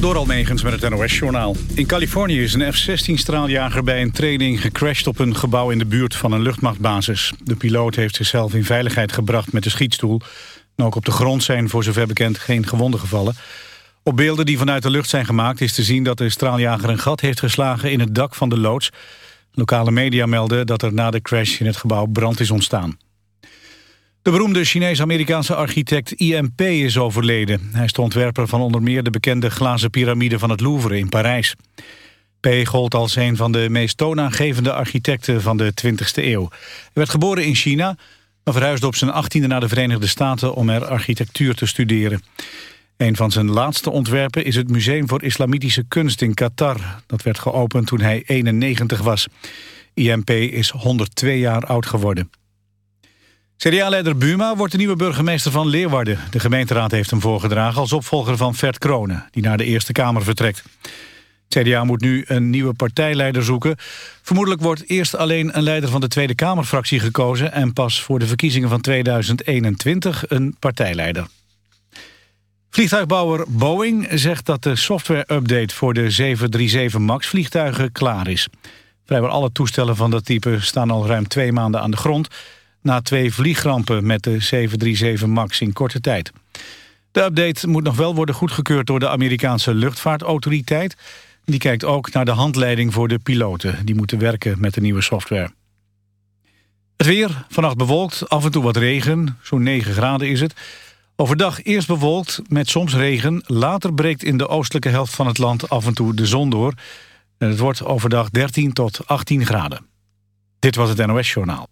Door Almegens met het NOS-journaal. In Californië is een F-16-straaljager bij een training gecrashed op een gebouw in de buurt van een luchtmachtbasis. De piloot heeft zichzelf in veiligheid gebracht met de schietstoel. En ook op de grond zijn voor zover bekend geen gewonden gevallen. Op beelden die vanuit de lucht zijn gemaakt is te zien dat de straaljager een gat heeft geslagen in het dak van de loods. Lokale media melden dat er na de crash in het gebouw brand is ontstaan. De beroemde Chinees-Amerikaanse architect IMP is overleden. Hij is de ontwerper van onder meer de bekende glazen piramide van het Louvre in Parijs. P. gold als een van de meest toonaangevende architecten van de 20e eeuw. Hij werd geboren in China, maar verhuisde op zijn 18e naar de Verenigde Staten om er architectuur te studeren. Een van zijn laatste ontwerpen is het Museum voor Islamitische Kunst in Qatar. Dat werd geopend toen hij 91 was. IMP is 102 jaar oud geworden. CDA-leider Buma wordt de nieuwe burgemeester van Leeuwarden. De gemeenteraad heeft hem voorgedragen als opvolger van Vert Kronen... die naar de Eerste Kamer vertrekt. CDA moet nu een nieuwe partijleider zoeken. Vermoedelijk wordt eerst alleen een leider van de Tweede Kamerfractie gekozen... en pas voor de verkiezingen van 2021 een partijleider. Vliegtuigbouwer Boeing zegt dat de software-update... voor de 737 MAX-vliegtuigen klaar is. Vrijwel alle toestellen van dat type staan al ruim twee maanden aan de grond na twee vliegrampen met de 737 MAX in korte tijd. De update moet nog wel worden goedgekeurd door de Amerikaanse luchtvaartautoriteit. Die kijkt ook naar de handleiding voor de piloten. Die moeten werken met de nieuwe software. Het weer, vannacht bewolkt, af en toe wat regen. Zo'n 9 graden is het. Overdag eerst bewolkt, met soms regen. Later breekt in de oostelijke helft van het land af en toe de zon door. En het wordt overdag 13 tot 18 graden. Dit was het NOS Journaal.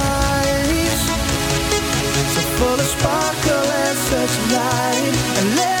sparkle and such light And let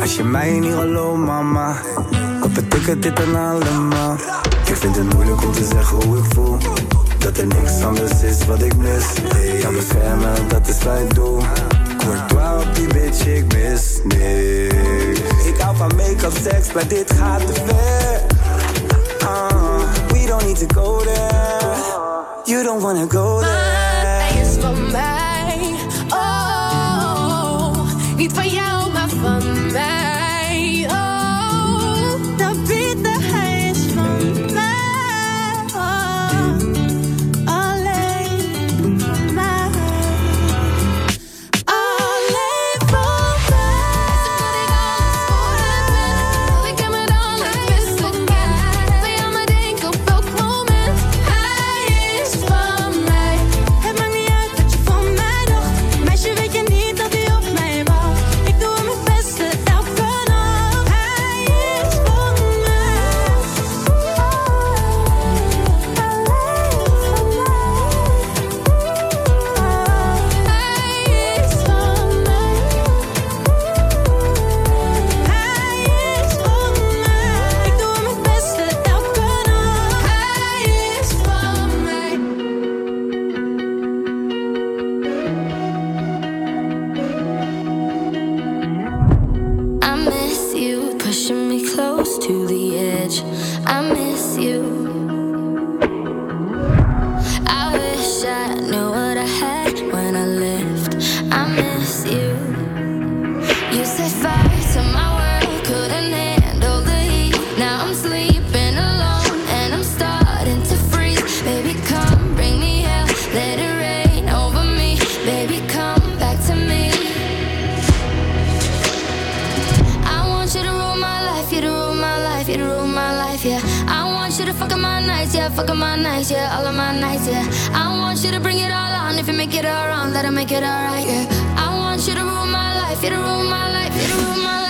Als je mij niet hallo mama, wat betekent dit dan allemaal? Ik vind het moeilijk om te zeggen hoe ik voel. Dat er niks anders is wat ik mis. Hey, ja, beschermen, dat is wat ik doe. Courtois op die bitch, ik mis niks. Ik hou van make-up, seks, maar dit gaat te ver. Uh, we don't need to go there. You don't wanna go there. niet van jou, maar van mij. Fuck up my nights, yeah, all of my nights, yeah. I want you to bring it all on. If you make it all wrong, let her make it all right, yeah. I want you to rule my life, you to rule my life, you to rule my life.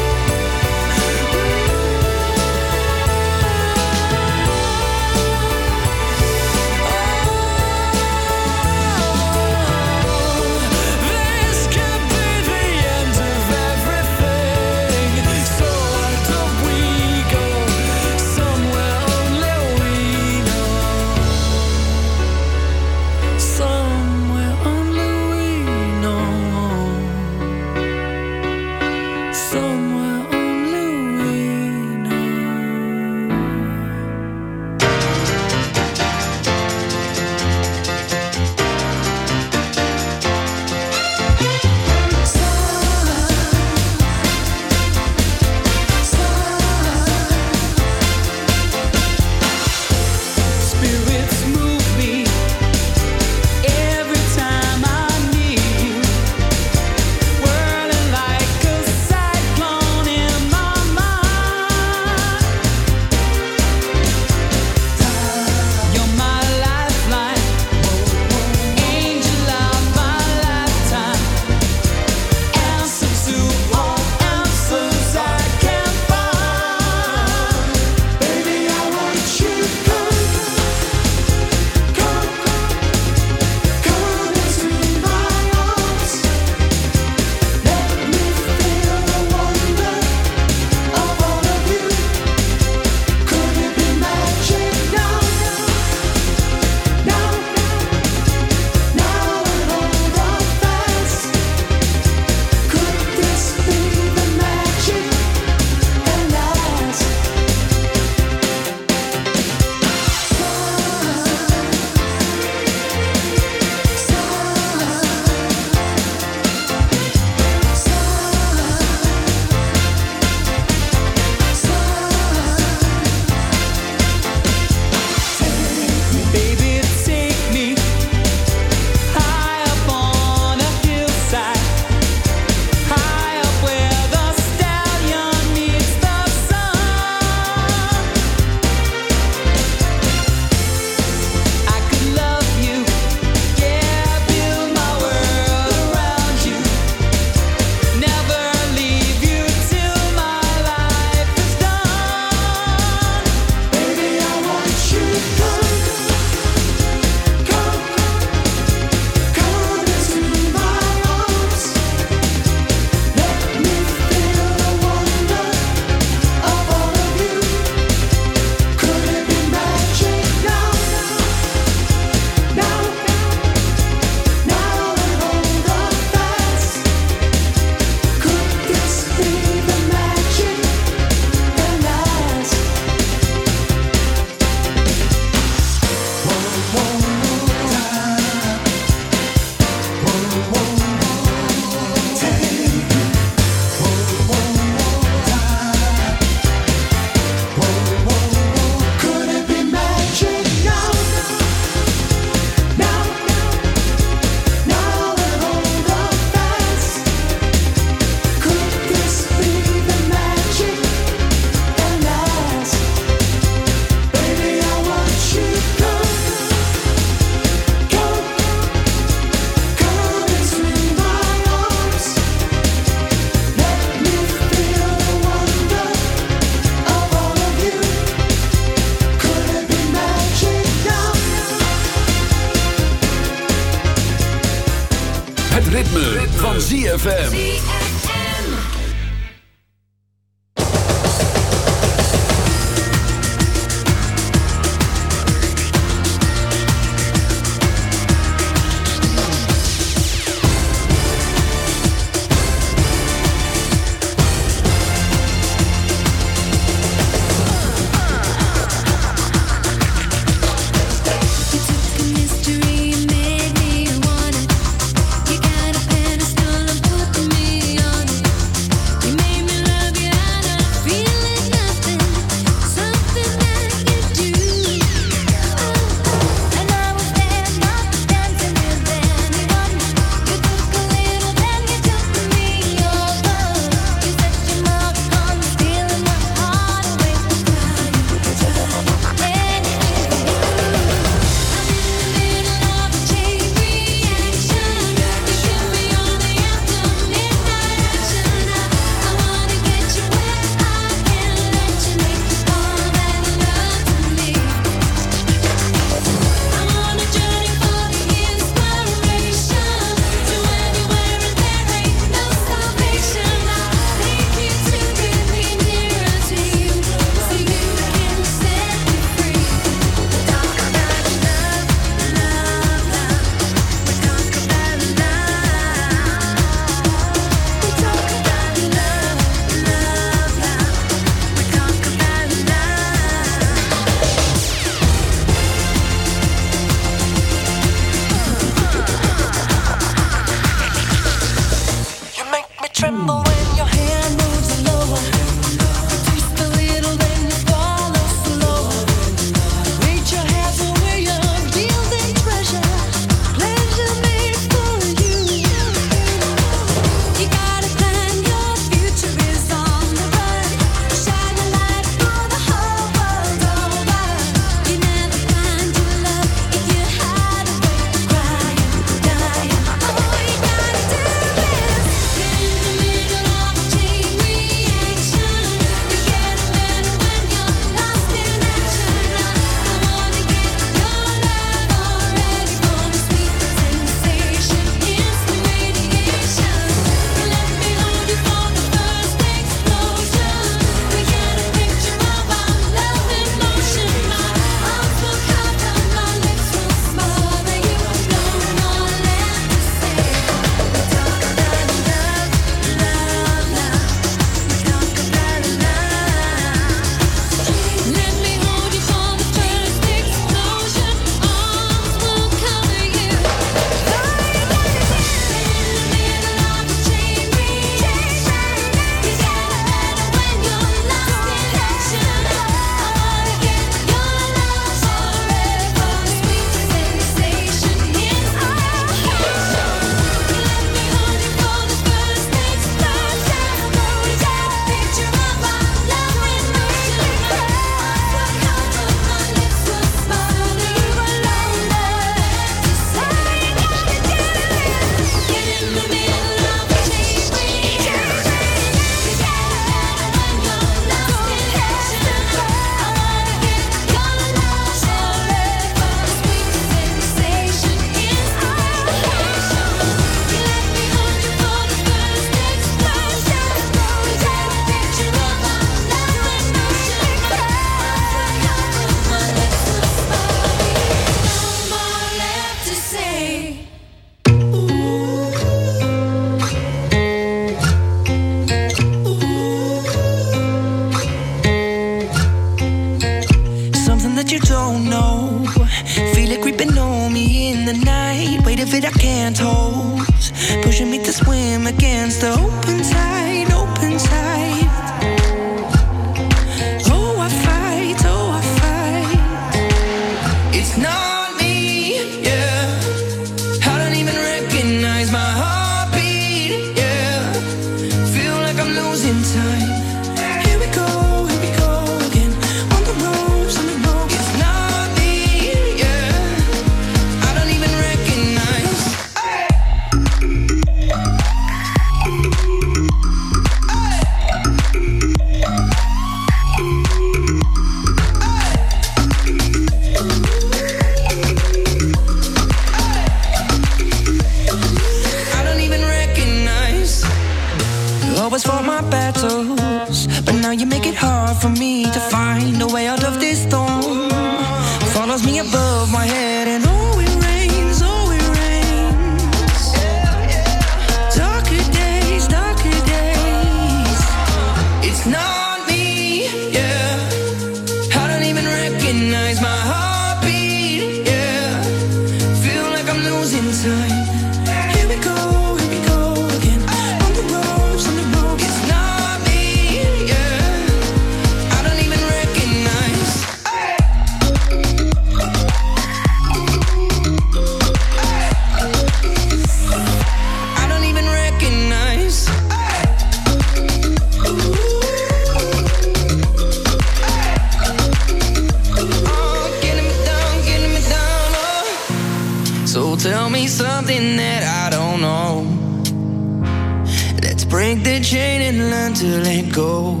learn to let go.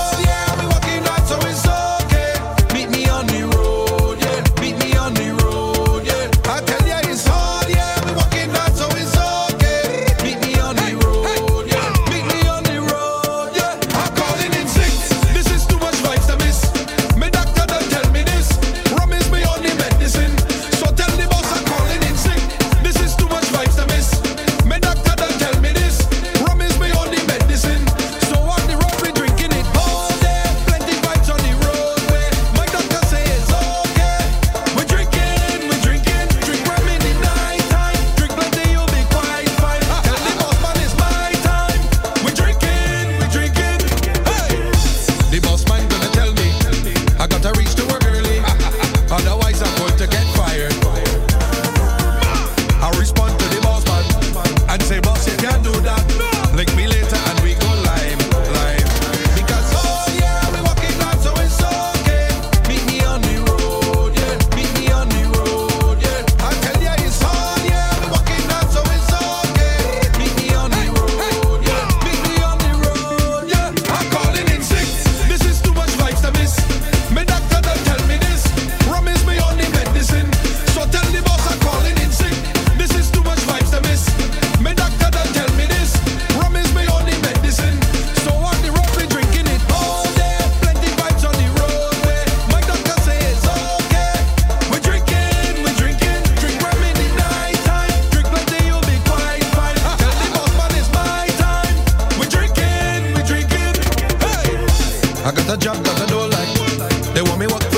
cause I don't like They want me what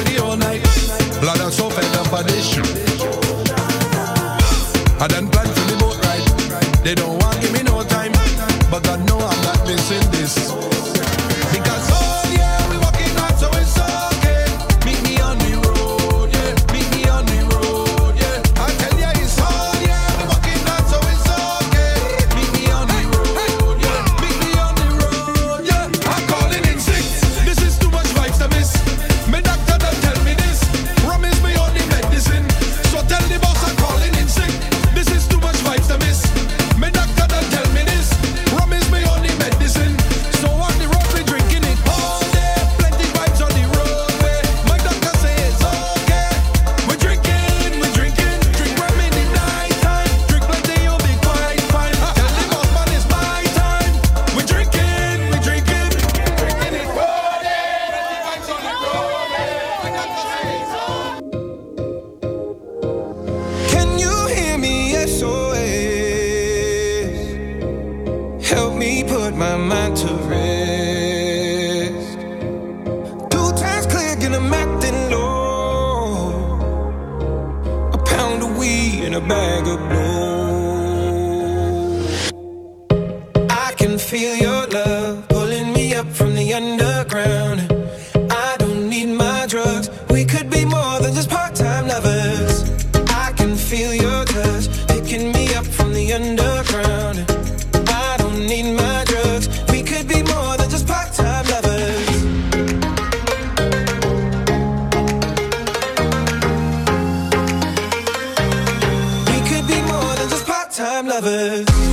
time lovers.